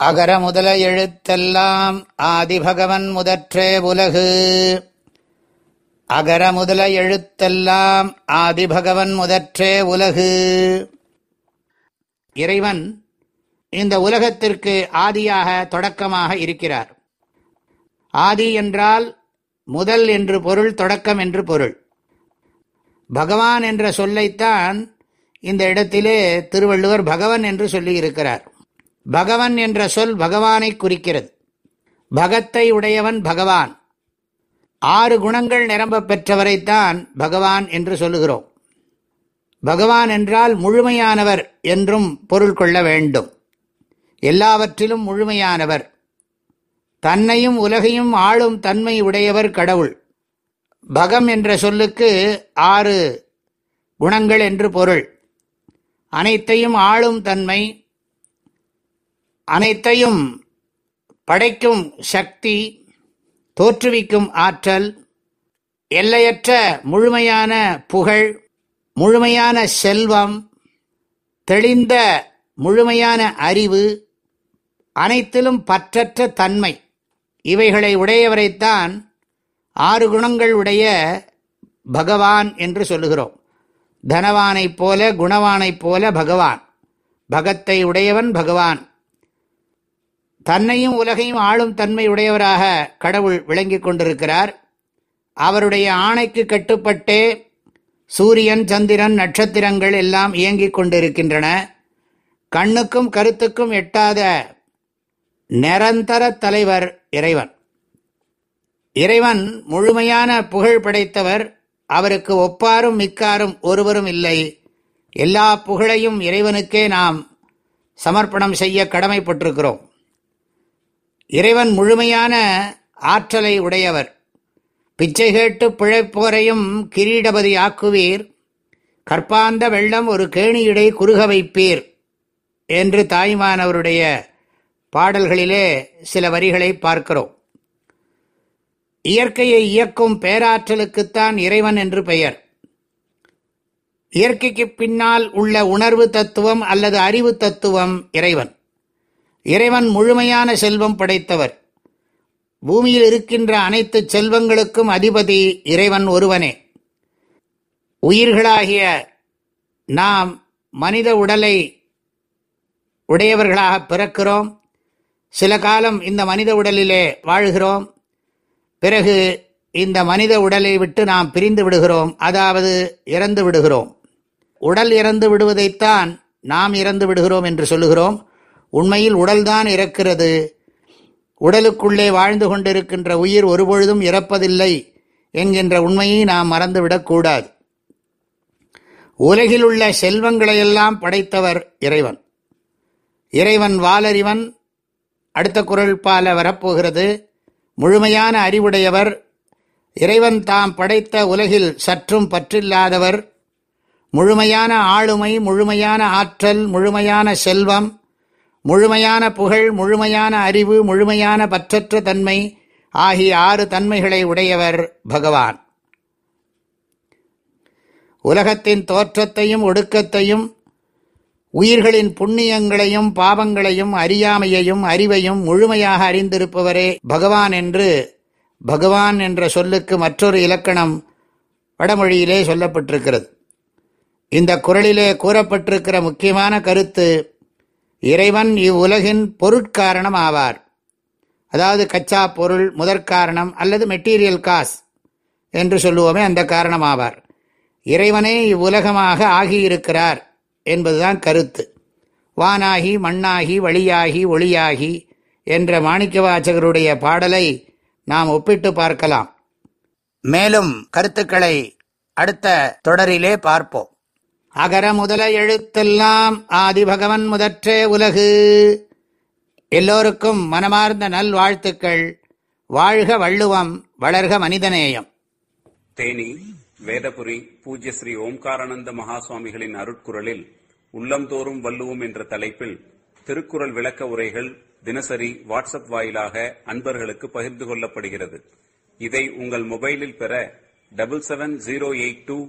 அகர முதல எழுத்தெல்லாம் ஆதிபகவன் முதற்றே உலகு. அகர முதல எழுத்தெல்லாம் ஆதிபகவன் முதற்றே உலகு. இறைவன் இந்த உலகத்திற்கு ஆதியாக தொடக்கமாக இருக்கிறார். ஆதி என்றால் முதல் என்று பொருள் தொடக்கம் என்று பொருள். பகவான் என்ற சொல்லைத்தான் இந்த இடத்திலே திருவள்ளுவர் பகவன் என்று சொல்லியிருக்கிறார் பகவன் என்ற சொல் பகவானை குறிக்கிறது. பகத்தை உடையவன் பகவான். ஆறு குணங்கள் நிரம்ப பெற்றவரைத்தான் பகவான் என்று சொல்லுகிறோம். பகவான் என்றால் முழுமையானவர் என்றும் பொருள் கொள்ள வேண்டும். எல்லாவற்றிலும் முழுமையானவர். தன்னையும் உலகையும் ஆளும் தன்மை உடையவர் கடவுள். பகம் என்ற சொல்லுக்கு ஆறு குணங்கள் என்று பொருள். அனைத்தையும் ஆளும் தன்மை அனைத்தையும் படைக்கும் சக்தி தோற்றுவிக்கும் ஆற்றல் எல்லையற்ற முழுமையான புகழ் முழுமையான செல்வம் தெளிந்த முழுமையான அறிவு அனைத்திலும் பற்றற்ற தன்மை. இவைகளை உடையவரைத்தான் ஆறு குணங்கள் உடைய பகவான் என்று சொல்லுகிறோம். தனவானைப் போல குணவானைப் போல பகவான். பகத்தை உடையவன் பகவான். தன்னையும் உலகையும் ஆளும் தன்மை உடையவராக கடவுள் விளங்கிக் கொண்டிருக்கிறார். அவருடைய ஆணைக்கு கட்டுப்பட்டே சூரியன் சந்திரன் நட்சத்திரங்கள் எல்லாம் இயங்கிக் கொண்டிருக்கின்றன. கண்ணுக்கும் கருத்துக்கும் எட்டாத நிரந்தர தலைவர் இறைவன். இறைவன் முழுமையான புகழ் படைத்தவர். அவருக்கு ஒப்பாரும் மிக்காரும் ஒருவரும் இல்லை. எல்லா புகழையும் இறைவனுக்கே நாம் சமர்ப்பணம் செய்ய கடமைப்பட்டிருக்கிறோம். இறைவன் முழுமையான ஆற்றலை உடையவர். பிச்சை கேட்டு பிழைப்போரையும் கிரீடபதி ஆக்குவீர். கற்பாந்த வெள்ளம் ஒரு கேணியிடை குறுக வைப்பீர் என்று தாய்மானவருடைய பாடல்களிலே சில வரிகளை பார்க்கிறோம். இயற்கையை இயக்கும் பேராற்றலுக்குத்தான் இறைவன் என்று பெயர். இயற்கைக்கு பின்னால் உள்ள உணர்வு தத்துவம் அல்லது அறிவு தத்துவம் இறைவன். இறைவன் முழுமையான செல்வம் படைத்தவர். பூமியில் இருக்கின்ற அனைத்து செல்வங்களுக்கும் அதிபதி இறைவன் ஒருவனே. உயிர்களாகிய நாம் மனித உடலை உடையவர்களாக பிறக்கிறோம். சில காலம் இந்த மனித உடலிலே வாழ்கிறோம். பிறகு இந்த மனித உடலை விட்டு நாம் பிரிந்து விடுகிறோம். அதாவது இறந்து விடுகிறோம். உடல் இறந்து விடுவதைத்தான் நாம் இறந்து விடுகிறோம் என்று சொல்லுகிறோம். உண்மையில் உடல்தான் இறக்கிறது. உடலுக்குள்ளே வாழ்ந்து கொண்டிருக்கின்ற உயிர் ஒருபொழுதும் இறப்பதில்லை என்கின்ற உண்மையை நாம் மறந்துவிடக்கூடாது உலகில் உள்ள செல்வங்களையெல்லாம் படைத்தவர் இறைவன். இறைவன் வாலறிவன் அடுத்த குரல் பால வரப்போகிறது. முழுமையான அறிவுடையவர் இறைவன் தாம் படைத்த உலகில் சற்றும் பற்றில்லாதவர். முழுமையான ஆளுமை முழுமையான ஆற்றல் முழுமையான செல்வம் முழுமையான புகழ் முழுமையான அறிவு முழுமையான பற்றற்ற தன்மை ஆகிய ஆறு தன்மைகளை உடையவர் பகவான். உலகத்தின் தோற்றத்தையும் ஒடுக்கத்தையும் உயிர்களின் புண்ணியங்களையும் பாவங்களையும் அறியாமையையும் அறிவையும் முழுமையாக அறிந்திருப்பவரே பகவான் என்று பகவான் என்ற சொல்லுக்கு மற்றொரு இலக்கணம் வடமொழியிலே சொல்லப்பட்டிருக்கிறது. இந்த குரலிலே கூறப்பட்டிருக்கிற முக்கியமான கருத்து இறைவன் இவ்வுலகின் பொருட்காரணம் ஆவார் அதாவது கச்சா பொருள் முதற்காரணம் அல்லது மெட்டீரியல் காஸ் என்று சொல்லுவோமே அந்த காரணம் ஆவார் இறைவனே இவ்வுலகமாக ஆகியிருக்கிறார் என்பதுதான் கருத்து. வானாகி மண்ணாகி வழியாகி ஒளியாகி என்ற மாணிக்கவாச்சகருடைய பாடலை நாம் ஒப்பிட்டு பார்க்கலாம். மேலும் கருத்துக்களை அடுத்த தொடரிலே பார்ப்போம். அகர முதல எழுத்தெல்லாம் ஆதிபகவன் முதற்றே உலகு. எல்லோருக்கும் மனமார்ந்த நல்வாழ்த்துக்கள். வாழ்க வள்ளுவம் வளர்க மனிதநேயம். தேனி வேதபுரி பூஜ்ய ஸ்ரீ ஓம்காரானந்த மகாசுவாமிகளின் அருட்குரலில் உள்ளந்தோறும் வள்ளுவோம் என்ற தலைப்பில் திருக்குறள் விளக்க உரைகள் தினசரி வாட்ஸ்அப் வாயிலாக அன்பர்களுக்கு பகிர்ந்து கொள்ளப்படுகிறது. இதை உங்கள் மொபைலில் பெற double seven zero eight two